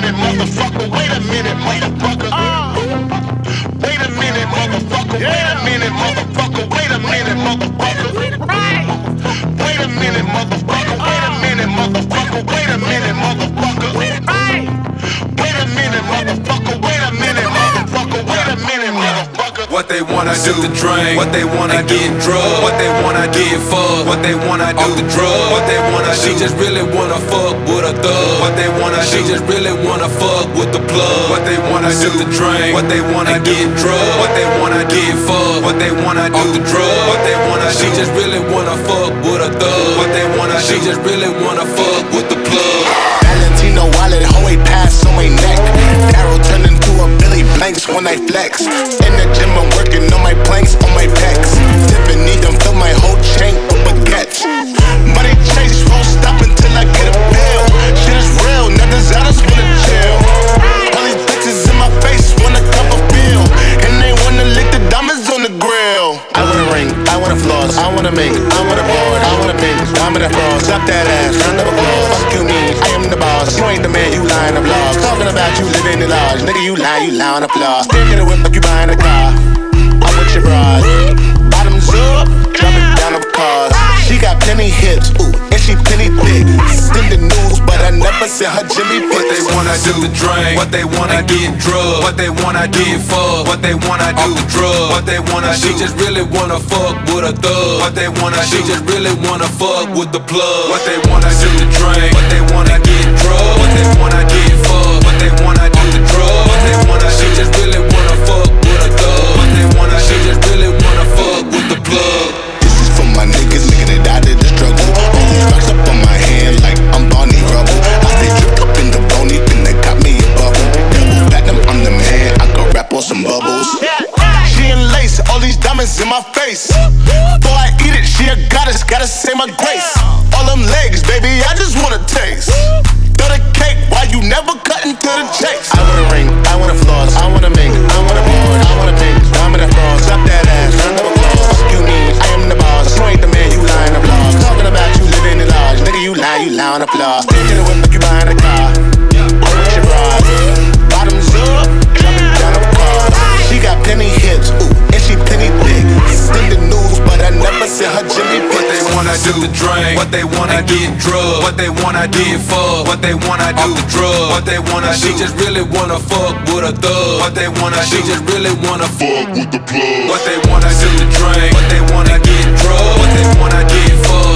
minute, motherfucker. Wait a minute, motherfucker. Ah. Wait a minute, motherfucker. Wait a minute, motherfucker. Wait a minute, motherfucker. What they wanna do the drain, what they wanna get drugged, what they wanna get fucked, what they wanna do the drug, what they wanna she just really wanna fuck with a thug, what they wanna she just really wanna fuck with the plug, what they wanna do the drain, what they wanna get drugged, what they wanna get fucked, what they wanna do the drug, what they wanna she just really wanna fuck with a thug, what they wanna she just really wanna fuck with the plug. Valentino wallet, hoe ain't pass on my neck. Blanks when I flex. In the gym, I'm working on my planks, on my pecs. Tiffany done fill my whole chain with baguettes. Money chase won't stop until I get a bill. Shit is real, niggas I just wanna chill. All these bitches in my face wanna cup a feel. And they wanna lick the diamonds on the grill. I want a ring, I want a floss, I wanna make, I want a board, I wanna make, diamond and floss. Drop that ass, round of applause. Fuck you mean, I am the boss. You ain't the man, you lying blogs. Talking about you living in large. Nigga, you lie, you lie on applause. Stick in the whip like you buying a car. I'm with your bras. Bottoms up, jumping down the cars. She got plenty hips, ooh, and she plenty thick. Send the news, but I never seen her Jimmy What they wanna do? The drain, what they wanna get drugged, what they wanna get fucked, what they wanna do? the drug, what they wanna she just really wanna fuck with a thug, what they wanna she just really wanna fuck with the plug, what they wanna do? The drain, what they wanna get drugged, what they wanna get diamonds in my face. Before I eat it, she a goddess, gotta say my grace. All them legs, baby, I just wanna taste. Throw the cake, why you never cutting to the chase? I want a ring, I want a floss, I wanna make, I wanna board, I wanna make, diamond and floss. Drop that ass, round of applause. Fuck you mean, I am the boss. You ain't the man, you lying the blogs. Talking about you living in large, nigga, you lie, you lie on. The whip do the drain, what they wanna get drugged, what they wanna get fucked, what they wanna do. the drug, what they wanna she just really wanna fuck with a thug, what they wanna she just really wanna fuck with the plug, what they wanna do. The drain, what they wanna get drugged, what they wanna get fucked,